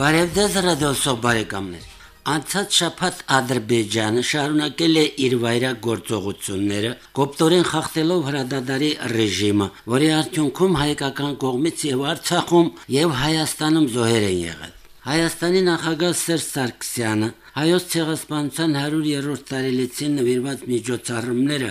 Բարև ձեզ ռադիոսո բարեկամներ։ Անցած շաբաթ Ադրբեջանը շարունակել է իր վայրագ գործողությունները, կոպտորեն խախտելով հրադադարի ռեժիմը, որի արդյունքում հայկական կողմից եւ Արցախում եւ Հայաստանում զոհեր են եղել։ Հայաստանի նախագահ Սերժ Սարգսյանը հայոց ցեղասպանության 100-րդ տարելիցին նվիրված միջոցառումները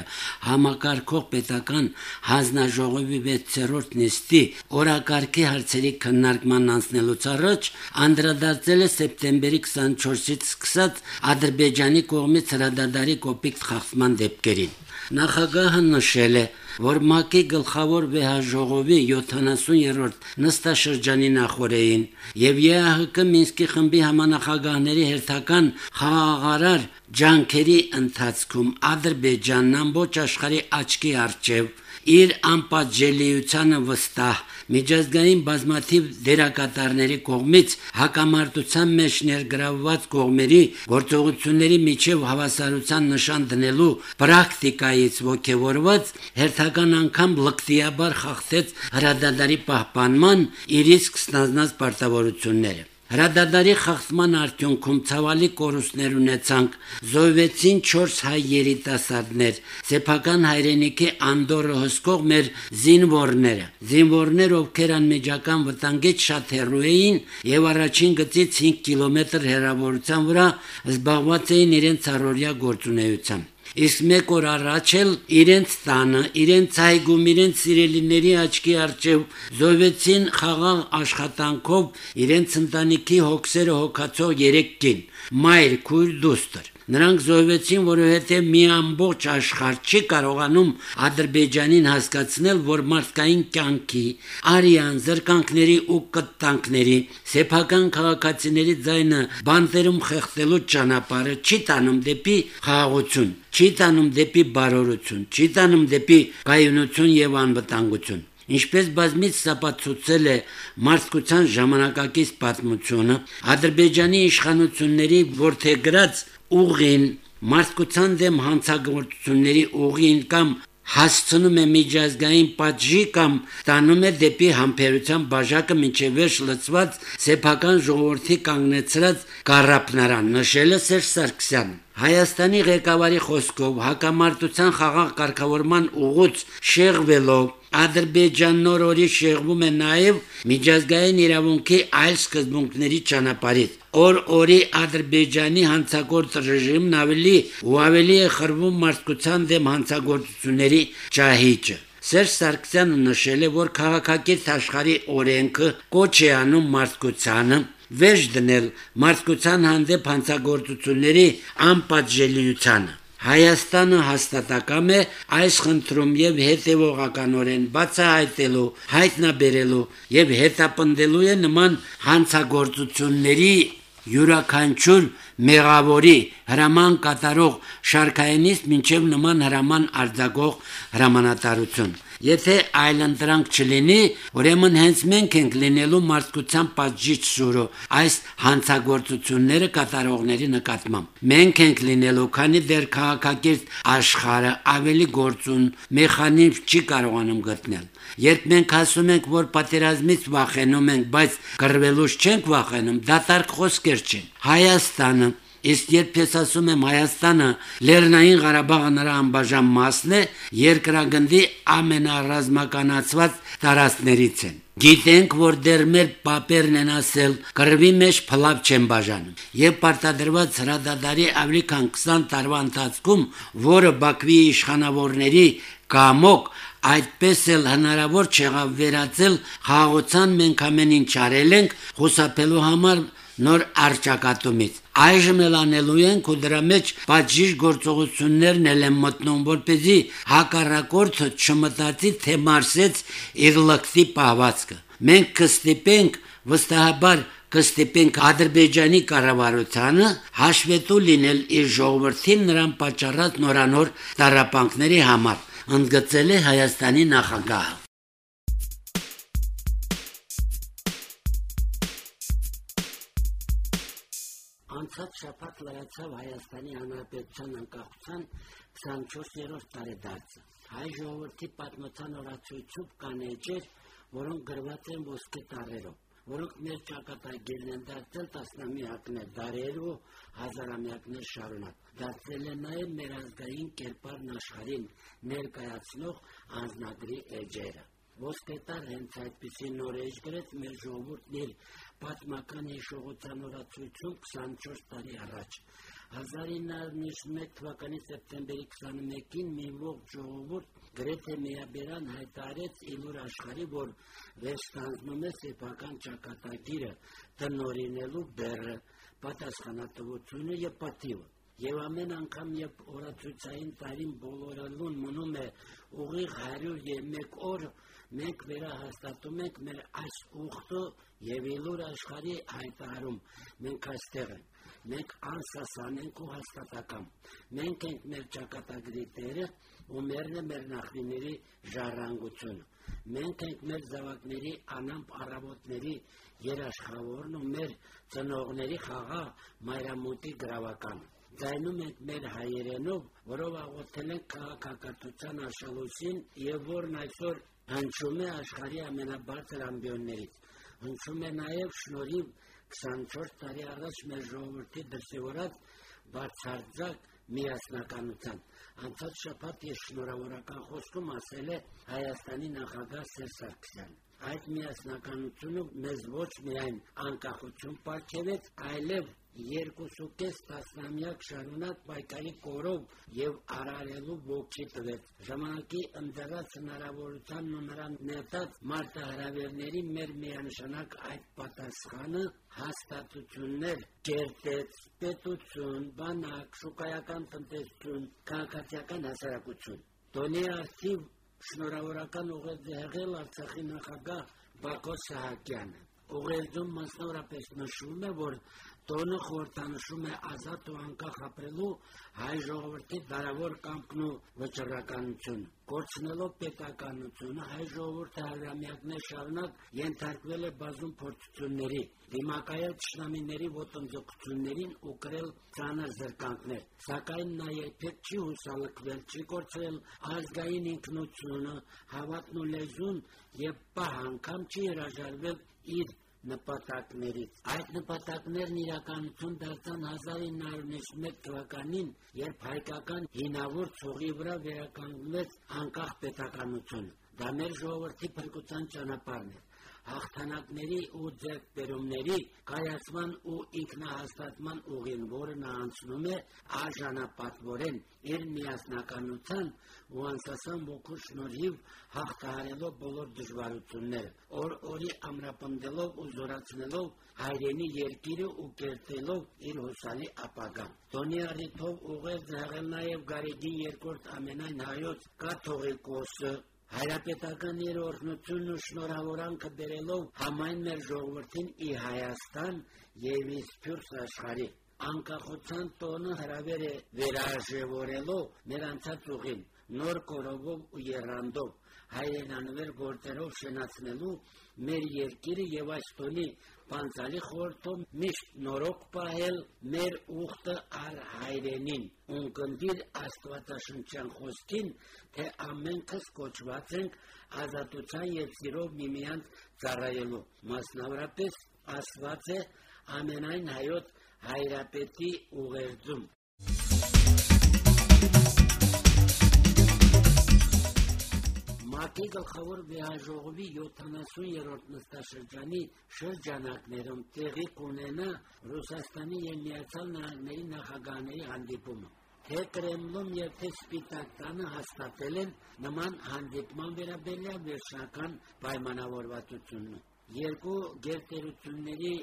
համակարգող պետական հանձնաժողովի 6-րդ նիստի օրակարգի հարցերի քննարկման անցնելուց առաջ անդրադարձել է սեպտեմբերի 24-ից սկսած Ադրբեջանի կողմից հրադադարի կոպիտ խախտման դեպքերին։ Նախագահը նշել է, որ ՄԱԿ-ի գլխավոր վեհաժողովի 70-րդ նստաշրջանի նախորդին եւ ԵԱՀԿ Մինսկի խմբի համանախագահների հերթական խաղաղարար ջանքերի ընթացքում Ադրբեջանն ամբողջ աշխարհի աչքի առջև իր անպատժելիությանը վստահ միջազգային բազմաթիվ դերակատարների կողմից հակամարտության մեջ ներգրավված կողմերի գործողությունների միջև հավասարության նշան դնելու պրակտիկայից ողջևորված հերթական անգամ լկտիաբար խախտեց հրադադարի պահպանման իր իսկ ստանձնած պարտավորությունները Հրադադարի խախտման արդյունքում ցավալի կորուստներ ունեցանք, զոհվեցին 4 հայ երիտասարդներ, սեփական հայրենիքի անդորը հսկող մեր զինվորները։ Զինվորներ, ովքեր անմիջական վտանգից շատ հեռու էին եւ առաջին գծից 5 կիլոմետր հեռավորության վրա զբաղված էին իրենց առօրյա գործունեությամբ իսկ մեկ օր առաջ էլ իրենց տանը, իրենց այգում, իրենց սիրելիների աչքի առջև զոհվեցին խաղաղ աշխատանքով իրենց ընտանիքի հոգսերը հոգացող երեք կին՝ մայր, քույր, դուստր։ Նրանք զոհվեցին, որովհետև մի ամբողջ աշխարհ չի կարողանում Ադրբեջանին հասկացնել, որ մարդկային կյանքի, արյան, զրկանքների ու կտանքների, սեփական քաղաքացիների ձայնը բանտերում խեղդելու ճանապարհը չի տանում դեպի խաղաղություն, չի տանում դեպի բարօրություն, չի տանում դեպի կայունություն եւ անվտանգություն։ Ինչպես բազմից սապացուցել է մարդկության ժամանակակից պատմությունը, Ադրբեջանի իշխանությունների որթեգրած ուղին մարդկության դեմ հանցագործությունների ուղին կամ հասցնում է միջազգային պատժի կամ տանում է դեպի համբերության բաժակը մինչև վերջ լծված սեփական ժողովրդի կանգնեցրած կարապնարան նշել է Սերժ Սարգսյանը Հայաստանի ղեկավարի խոսքով հակամարտության խաղաղ կարգավորման ուղուց շեղվելով Ադրբեջան նորորի շեղվում է նաև միջազգային իրավունքի այլ սկզբունքների ճանապարհից։ Օր-օրի Ադրբեջանի հանցագործ ռեժիմն ավելի ու ավելի է խրվում մարդկության դեմ հանցագործությունների ճահիճը։ Սերժ Սարգսյանը նշել է, որ քաղաքակիրթ աշխարհի օրենքը կոչ է անում մարդկությանը վեճ դնել մարդկության հանդեպ հանցագործությունների անպատժելիությանը։ Հայաստանը հաստատակամ է այս խնդրում եւ հետեւողականորեն բացահայտելու, հայտնաբերելու եւ հետապնդելու է նման հանցագործությունների յուրաքանչյուր մեղավորի հրաման կատարող շարքայինից մինչև նման հրաման արձակող հրամանատարություն։ Եթե այլընտրանք չլինի, ուրեմն հենց մենք ենք լինելու մարդկության պատժիչ սուրը այս հանցագործությունները կատարողների նկատմամբ։ Մենք ենք լինելու, քանի դեռ քաղաքակիրթ աշխարհը ավելի գործուն մեխանիզմ չի կարողանում գտնել։ Երբ մենք ասում ենք, որ պատերազմից վախենում ենք, բայց կռվելուց չենք վախենում, դատարկ խոսքեր չեն։ Հայաստանը Իսկ երբ ես ասում եմ Հայաստանը, Լեռնային Ղարաբաղը նրա անբաժան մասն է, երկրագնդի ամենառազմականացված տարածքներից են։ Գիտենք, որ դեռ մեր պապերն են ասել, կռվի մեջ փլավ չեն բաժանում։ Եվ պարտադրված հրադադարի ավելի քան 20 տարվա ընթացքում, որը Բաքվի իշխանավորների կամոք այդպես էլ հնարավոր չեղավ վերացել խաղաղության մենք ամեն ինչ արել ենք խուսափելու համար նոր արճակատումից։ Այժմ էլ անելու ենք ու դրա մեջ պատժիժ գործողություններն էլ են մտնում, որպեսզի հակառակորդը չմտածի, թե մարսեց իր լկտի պահվածքը։ Մենք կստիպենք վստահաբար կստիպենք Ադրբեջանի կառավարությանը հաշվետու լինել իր ժողովրդին նրան պատճառած նորանոր տարապանքների համար, ընդգծել է Հայաստանի նախագահը։ Անցած շաբաթ լրացավ Հայաստանի Հանրապետության անկախության 24-րդ տարեդարձը։ Հայ ժողովրդի պատմության օրացույցում կան էջեր, որոնք գրված են ոսկե տառերով։ որոնք մեր ճակատագիրն են դարձել տասնամյակներ, դարեր ու հազարամյակներ շարունակ։ Դարձել է նաև մեր ազգային կերպարն աշխարհին ներկայացնող անznագրի էջերը։ Ոսկետար հենց այդպիսի նորեջ գրեց մեր ժողովուրդն իր պատմական հիշողության օրացույցում 24 տարի առաջ։ 1991 թվականի սեպտեմբերի 21-ին մի ողջ ժողովուրդ գրեթե միաբերան հայտարարեց իլուր աշխարհի, որ վերստանձնում է սեփական ճակատագիրը տնորինելու բեռը, պատասխանատվությունը եւ պատիվը։ Եվ ամեն անգամ, երբ օրացույցային տարին բոլորալուն մնում է ուղիղ 101 օր, մենք վերահաստատում ենք մեր այս ուխտը եւ ելուր աշխարհի հայտարարում մենք այստեղ ենք. Մենք անսասան ենք ու հաստատակամ. Մենք ենք մեր ճակատագրի տերը ու մերն է մեր նախնիների ժառանգությունը մենք ենք մեր զավակների անամպ առավոտների երաշխավորն ու մեր ծնողների խաղա մայրամուտի գրավականը ձայնում ենք մեր հայերենով, որով աղոթել ենք քաղաքակրթության աշալույսին եւ որն այսօր հնչում է աշխարհի ամենաբարձր ամբիոններից։ Հնչում է նաեւ շնորհիվ 24 տարի առաջ մեր ժողովրդի դրսևորած բարձարձակ միասնականության։ Անցած շաբաթ ես շնորհավորական խոսքում ասել է Հայաստանի նախագահ Սերժ Սարգսյանը. Այդ միասնականությունը մեզ ոչ միայն անկախություն ապարգևեց, այլև երկուսուկես տասնամյակ շարունակ պայքարի կորով եւ արարելու ոգի տվեց։ Ժամանակի ընդդրած հնարավորությանն ու նրան նետած մարտահրավերների մեր միանշանակ այդ պատասխանը հաստատություններ կերտեց պետություն, բանակ, շուկայական տնտեսություն, քաղաքացիական հասարակություն։ Տոնի արդիվ շնորհավորական ուղերձ եղել Արցախի նախագահ Բակո Սահակյանը։ Ուղերձում մասնավորապես նշվում է, որ տոնը խորհրդանշում է ազատ ու անկախ ապրելու հայ ժողովրդի դարավոր կամքն ու վճռականությունը։ Կորցնելով պետականությունը, հայ ժողովուրդը հարյուրամյակներ շարունակ ենթարկվել է բազում փորձությունների, դիմակայել ճշնամիների ոտնձգություններին ու կրել ծանր զրկանքներ։ Սակայն նա երբեք չի հուսալքվել, չի կորցրել ազգային ինքնությունը, հավատն ու լեզուն եւ պահ անգամ չի հրաժարվել իր նպատակներից։ Այդ նպատակներն իրականություն դարձան 1991 թվականին, երբ հայկական հինավուրց ցողի վրա վերականգնվեց անկախ պետականությունը։ Դա մեր ժողովրդի փրկության ճանապարհն է հաղթանակների ու ձեռքբերումների կայացման ու ինքնահաստատման ուղին, որը նա անցնում է արժանապատվորեն իր միասնականության ու անսասան ոգու շնորհիվ հաղթահարելով բոլոր դժվարությունները, օր օրի ամրապնդելով ու զորացնելով հայրենի երկիրը ու կերտելով իր հուսալի ապագան։ Տոնի առիթով ուղեր եղել նաև Գարեգի երկրորդ ամենայն հայոց կաթողիկոսը հայրապետական երօրհնությունն ու շնորհավորանքը բերելով համայն մեր ժողովրդին ի Հայաստան եւ ի Սփյուռք աշխարհի անկախության տոնը հրավեր է վերաժևորելով մեր անցած ուղին նոր կորովով ու երանդով հայրենանվեր գործերով շնացնելու մեր երկիրը եւ այս տոնի Պանցալի խորտում միշտ նորոք պահել մեր ուխտը առ հայրենին, ունկնդիր աստվածաշնչյան խոսքին, թե ամենքս կոչված ենք ազատության եւ սիրով միմյանց ծառայելու։ Մասնավորապես ասված է ամենայն հայոց հայրապետի ուղերձում ՄԱԿ-ի գլխավոր վեհաժողովի 70-րդ նստաշրջանի շրջանակներում տեղի կունենա Ռուսաստանի եւ Միացյալ Նահանգների նախագահների հանդիպումը։ Թե Կրեմլում եւ թե Սպիտակ տանը հաստատել են նման հանդիպման վերաբերյալ վերջնական պայմանավորվածությունը։ Երկու գերտերությունների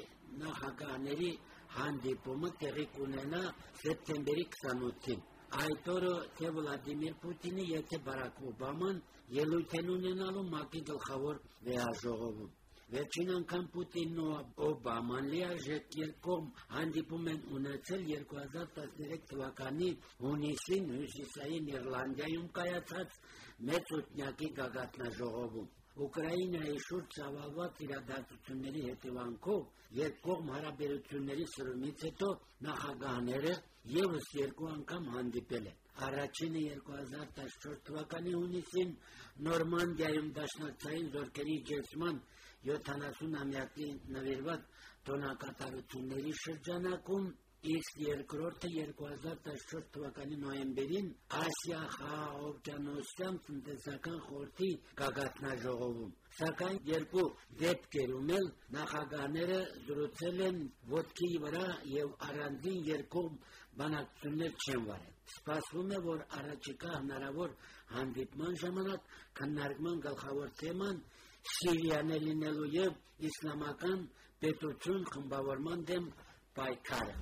նախագահների հանդիպումը տեղի կունենա սեպտեմբերի 28-ին։ Այդ օրը թե Վլադիմիր Պուտինը, եթե Բարակ Օբաման ելույթ են ունենալու ՄԱԿ-ի գլխավոր վեհաժողովում։ Վերջին անգամ Պուտինն ու Օբաման լիարժեք երկկողմ հանդիպում են ունեցել 2013 թվականի հունիսին հյուսիսային Իռլանդիայում կայացած մեծ ութնյակի գագաթնաժողովում։ Ուկրաինայի շուրջ ծավալված իրադարձությունների հետևանքով երկկողմ հարաբերությունների սրումից հետո նախագահները եւս երկու անգամ հանդիպել են։ Առաջինը 2014 թվականի հունիսին Նորմանդիայում դաշնակցային զորքերի ջերմման 70-ամյակի նվիրված տոնակատարությունների շրջանակում իսկ երկրորդը 2014 թվականի նոյեմբերին Ասիա խաղաղօվկիանոսյան տնտեսական խորհրդի գագաթնաժողովում։ Սակայն երկու դեպքերում էլ նախագահները զրուցել են ոդկի վրա եւ առանձին երկու բանակցություններ չեն վարել։ Սպասվում է, որ առաջիկա հնարավոր հանդիպման ժամանակ քննարկման գլխավոր թեման Սիրիան լինելու եւ իսլամական պետություն խմբավորման դեմ պայքարը։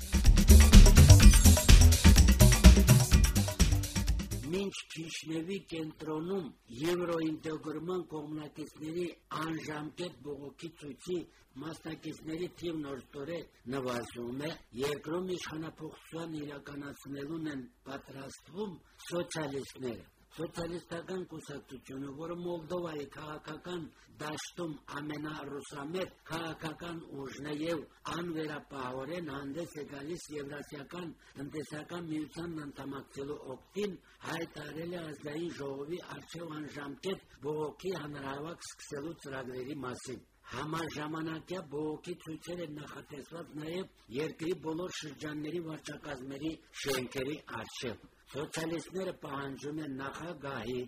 Մինչ Քիշնևի կենտրոնում եվրոինտեգրման կողմնակիցների անժամկետ բողոքի ցույցի մասնակիցների թիվն օրտորե նվազում է, երկրում իշխանապողության իրականացնելուն են պատրաստվում սոցիալիստները սոցիալիստական կուսակցությունը, որը Մոլդովայի քաղաքական դաշտում ամենառուսամետ քաղաքական ուժն է եւ անվերապահորեն հանդես է գալիս Եվրասիական տնտեսական միության անդամակցելու օգտին, հայտարարել է ազգային ժողովի արժեվ անժամկետ բողոքի հանրահավաք սկսելու ծրագրերի մասին։ Համաժամանակյա բողոքի ցույցեր են նախատեսված նաև երկրի բոլոր շրջանների վարչակազմերի շենքերի առջև։ Սոցիալիստները պահանջում են նախագահի,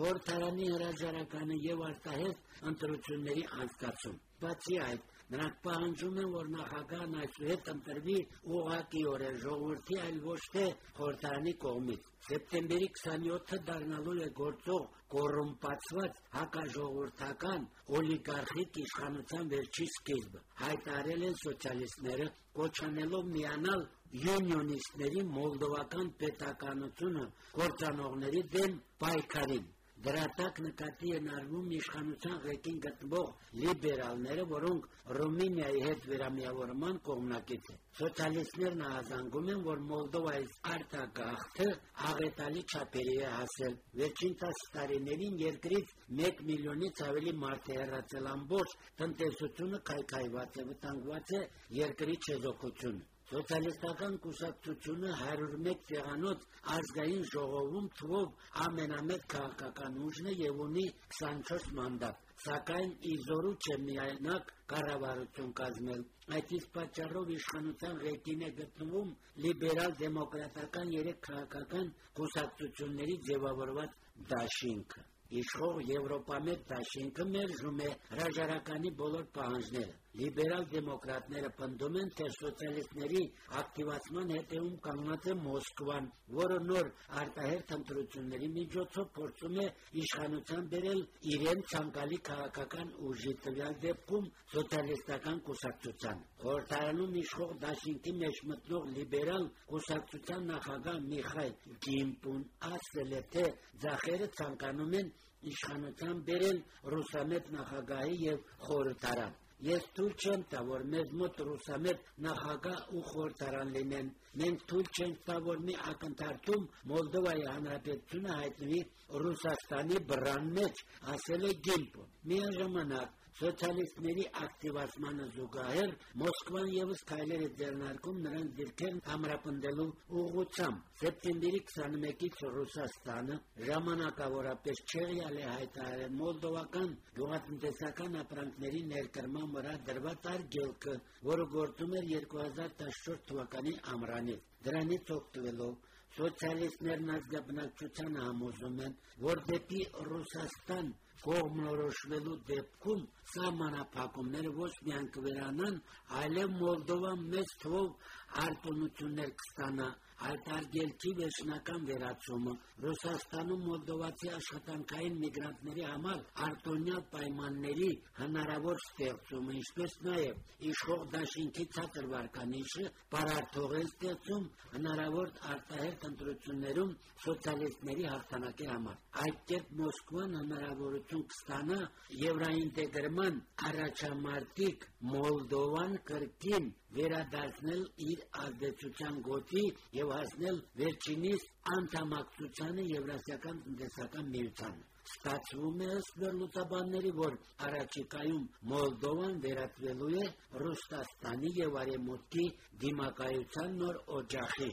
խորհրդարանի հրաժարականը եւ արտահերթ ընտրությունների անցկացում։ Բացի այդ, նրանք պահանջում են, որ նախագահն այսուհետ ընտրվի ուղղակիորեն ժողովրդի, այլ ոչ թե խորհրդարանի կողմից։ Սեպտեմբերի 27-ը դառնալու է գործող կոռումպացված հակաժողովրդական օլիգարխիկ իշխանության վերջի սկիզբը։ Հայտարել են սոցիալիստները, կոչանելով միանալ յունիոնիստների մոլդովական պետականությունը կործանողների դեմ պայքարին։ Դրա տակ նկատի են արվում իշխանության ղեկին գտնվող լիբերալները, որոնք Ռումինիայի հետ վերամիավորման կողմնակից են։ Սոցիալիստներն ահազանգում են, որ Մոլդովայից արտագաղթը աղետալի չափերի է հասել։ Վերջին 10 տարիներին երկրից 1 միլիոնից ավելի մարդ է հեռացել ամբողջ տնտեսությունը քայքայված է, վտանգված է երկրի չեզոքությունը։ Սոցիալիստական կուսակցությունը 101 տեղանոց ազգային ժողովում թվով ամենամեծ քաղաքական ուժն է եւ ունի 24 մանդատ, սակայն իզորու չէ միայնակ կառավարություն կազմել։ Այդ իսկ պատճառով իշխանության ղեկին է գտնվում լիբերալ դեմոկրատական երեք քաղաքական կուսակցությունների ձևավորված դաշինքը իշխող Եվրոպամետ դաշինքը մերժում է հրաժարականի բոլոր պահանջները։ Լիբերալ դեմոկրատները պնդում են, թե սոցիալիստների ակտիվացման հետևում կանգնած է Մոսկվան, որը նոր արտահերթ ընտրությունների միջոցով փորձում է իշխանության բերել իրեն ցանկալի քաղաքական ուժի տվյալ դեպքում սոցիալիստական կուսակցության։ Խորհրդարանում իշխող դաշինքի մեջ մտնող լիբերալ կուսակցության նախագահ Միխայլ Գիմպուն ասել է, թե ձախերը ցանկանում են իշխանության բերել ռուսամետ նախագահի եւ խորհրդարան։ Ես թույլ չեմ տա, որ մեզ մոտ ռուսամետ նախագահ ու խորհրդարան լինեն։ Մենք թույլ չենք տա, որ մի ակնթարթում Մոլդովայի հանրապետությունը հայտնվի Ռուսաստանի բռան մեջ, ասել է Գիմպոն։ Միաժամանակ Սոցիալիստների ակտիվացմանը զուգահեռ Մոսկվան եւս քայլեր է ձեռնարկում նրանց դիրքերն ամրապնդելու ուղղությամբ։ Սեպտեմբերի 21-ից Ռուսաստանը ժամանակավորապես չեղյալ է հայտարարել մոլդովական գյուղատնտեսական ապրանքների ներկրման վրա դրված արգելքը, որը գործում էր 2014 թվականի ամռանից։ Դրանից օգտվելով սոցիալիստներն ազգաբնակչությանը համոզում են, որ դեպի Ռուսաստան կողմնորոշվելու դեպքում սահմանափակումները ոչ միայն կվերանան, այլև Մոլդովան մեծ թվով արտոնություններ կստանա այդ արգելքի վերջնական վերացումը Ռուսաստանում մոլդովացի աշխատանքային միգրանտների համար արտոնյալ պայմանների հնարավոր ստեղծումը, ինչպես նաև իշխող դաշինքի ցածր վարկանիշը բարարթողել ստեղծում հնարավոր արտահերտ ընտրություններում սոցիալիստների հաղթանակի համար։ Այդ կերպ Մոսկվան հնարավորություն կստանա եվրոինտեգրման առաջամարտիկ Մոլդովան կրկին վերադարձնել իր ազդեցության գոտի եւ հասնել վերջինիս անդամակցությանը Եվրասիական տնտեսական միությանը։ Ստացվում է ըստ վերլուծաբանների, որ առաջիկայում Մոլդովան վերածվելու է Ռուսաստանի եւ Արեմուտքի դիմակայության նոր օջախի։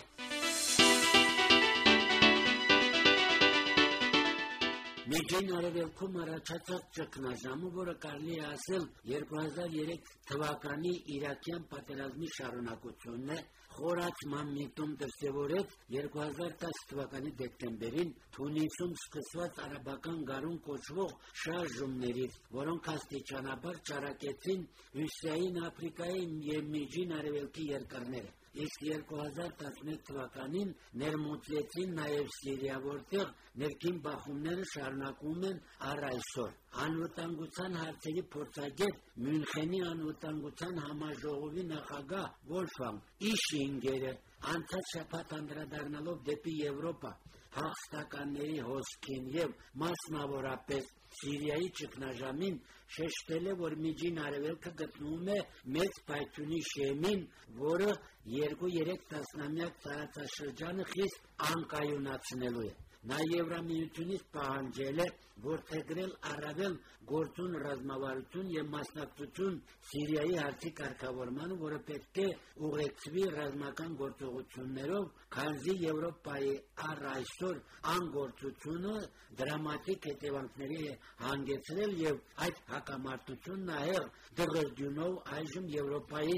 Միջին արևելքում առաջացած ճգնաժամը, որը կարելի է ասել 2003 թվականի Իրաքյան պատերազմի շարունակությունն է, խորացման միտում դրսևորեց 2010 թվականի դեկտեմբերին Թունիսում սկսված արաբական գարուն կոչվող շարժումներից, որոնք աստիճանաբար ճարակեցին Հյուսիսային Աֆրիկայի եւ Միջին Արևելքի երկրները իսկ 2011 թվականին ներմուծեցին նաև Սիրիա, որտեղ ներքին բախումները շարունակվում են առ այսօր։ Անվտանգության հարցերի փորձագետ Մյունխենի անվտանգության համաժողովի նախագահ Վոլֆանգ Իշինգերը անցած շաբաթ անդրադառնալով դեպի Եվրոպա հաղթականների հոսքին եւ մասնավորապես Սիրիայի ճգնաժամին շեշտել է, որ Միջին Արևելքը գտնվում է մեծ պայթյունի շեմին, որը 2-3 տասնամյակ տարածաշրջանը խիստ անկայունացնելու է։ Նա Եվրամիությունից պահանջել է որդեգրել առավել գործուն ռազմավարություն եւ մասնակցություն Սիրիայի հարցի կարգավորմանը, որը պետք է ուղեկցվի ռազմական գործողություններով, քանզի Եվրոպայի առ այսօր անգործությունը դրամատիկ հետևանքների է հանգեցրել եւ այդ հակամարտությունն ահեղ դղրդյունով այժմ Եվրոպայի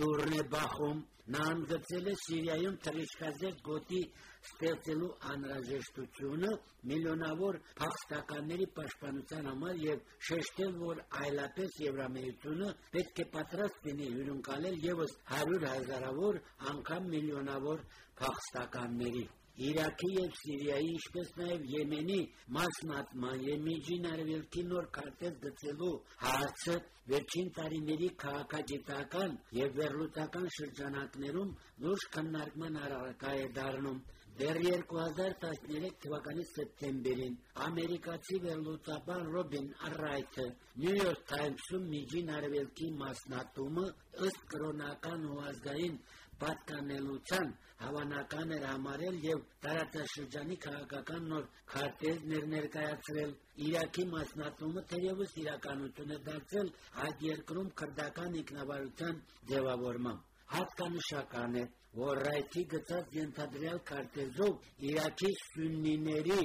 դուրն է բախում նա ընդգծել է Սիրիայում թռիչքազերծ գոտի ստեղծելու անհրաժեշտությունը միլիոնավոր փախստականների պաշտպանության համար եւ շեշտել, որ այլապես Եվրամիությունը պետք է պատրաստ լինի հյուրընկալել եւս 100 հազարավոր անգամ միլիոնավոր փախստականների։ Իրաքի եւ Սիրիայի, ինչպես նաեւ Եմենի մասնատման եւ Միջին Արևելքի նոր քարտեզ գծելու հարցը վերջին տարիների քաղաքագիտական եւ վերլուծական շրջանակներում լուրջ քննարկման առարկա է դառնում։ Դեռ 2013 թվականի սեպտեմբերին ամերիկացի վերլուծաբան Ռոբին Ռայթը Նյու Յորք Թայմսում միջին արևելքի մասնատումը ըստ կրոնական ու ազգային պատկանելության հավանական էր համարել եւ տարածաշրջանի քաղաքական նոր քարտեզներ ներկայացրել Իրաքի մասնատումը թերևս իրականություն է դարձել այդ երկրում քրդական ինքնավարության ձևավորմամբ հատկանշական է որ Ռայթի գծած ենթադրյալ քարտեզով Իրաքի սուննիների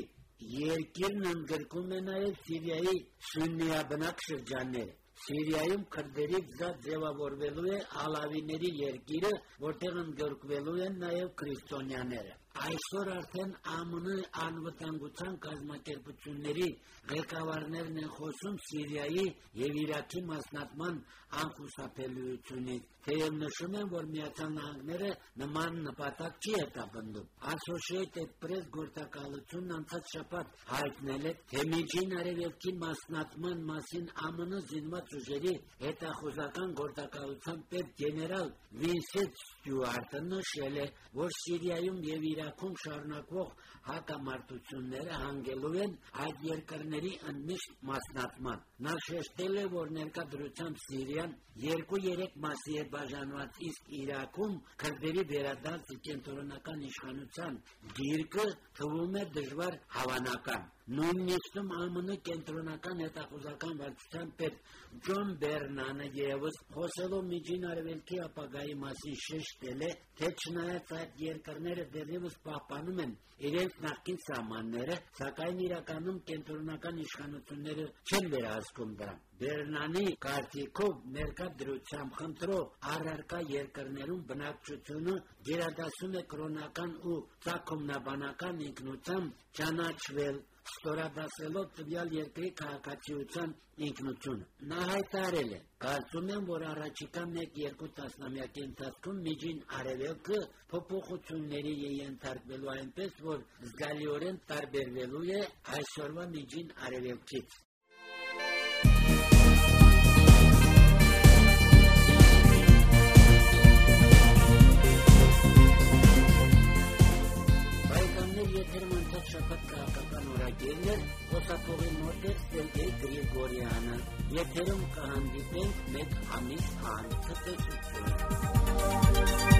երկիրն ընդգրկում է նաև Սիրիայի սուննիաբնակ շրջանները Սիրիայում քրդերից զատ ձևավորվելու է ալավիների երկիրը, որտեղ ընդգրկվելու են նաև քրիստոնյաները։ Այսօր արդեն ԱՄՆ անվտանգության կազմակերպությունների ղեկավարներն են խոսում Սիրիայի եւ Իրաքի մասնատման անխուսափելիությունից։ Թեև նշում են, որ Միացյալ Նահանգները նման նպատակ չի հետապնդում։ Associated Press գործակալությունն անցած շաբաթ հայտնել է, թե միջին արևելքի մասնատման մասին ԱՄՆ զինված ուժերի հետախուզական գործակալության պետ գեներալ Վինսենտ Ստյուարտը նշել է, որ Սիրիայում եւ Իրաքում շարունակվող հակամարտությունները հանգելու են այդ երկրների ընդմիշտ մասնատման։ Նա շեշտել է, որ ներկա դրությամբ Սիրիան 2-3 մասի է բաժանված, իսկ Իրաքում քրդերի վերադարձը կենտրոնական իշխանության դիրքը թվում է դժվար հավանական։ Նույնիսկ ԱՄՆ կենտրոնական հետախուզական վարչության պետ Ջոն Բերնանը եւս խոսելով Միջին Արևելքի ապագայի մասին շեշտել է, թե չնայած այդ երկրները դեռևս պահպանում են իրենց նախկին սահմանները, սակայն իրականում կենտրոնական իշխանությունները չեն վերահսկում դրան։ Բերնանի կարծիքով ներկա դրությամբ խնդրող առարկա երկրներում բնակչությունը գերադասում է կրոնական ու ցակոմնաբանական ինքնությամբ ճանաչվել ստորաբացելով տվյալ երկրի քաղաքացիության ինքնությունը։ Նա հայտարել է. «Կարծում եմ, որ առաջիկա 1-2 տասնամյակի ընթացքում միջին արևելքը փոփոխությունների է ենթարկվելու այնպես, որ զգալիորեն տարբերվելու է այսօրվա միջին արևելքից»։ եթերում անցած շաբաթ քաղաքական օրագիրն էր Ոսափողի մոտ էր Սերգեյ Գրիգորյանը։ Եթերում կհանդիպենք մեկ ամիս անց ցտեսություն։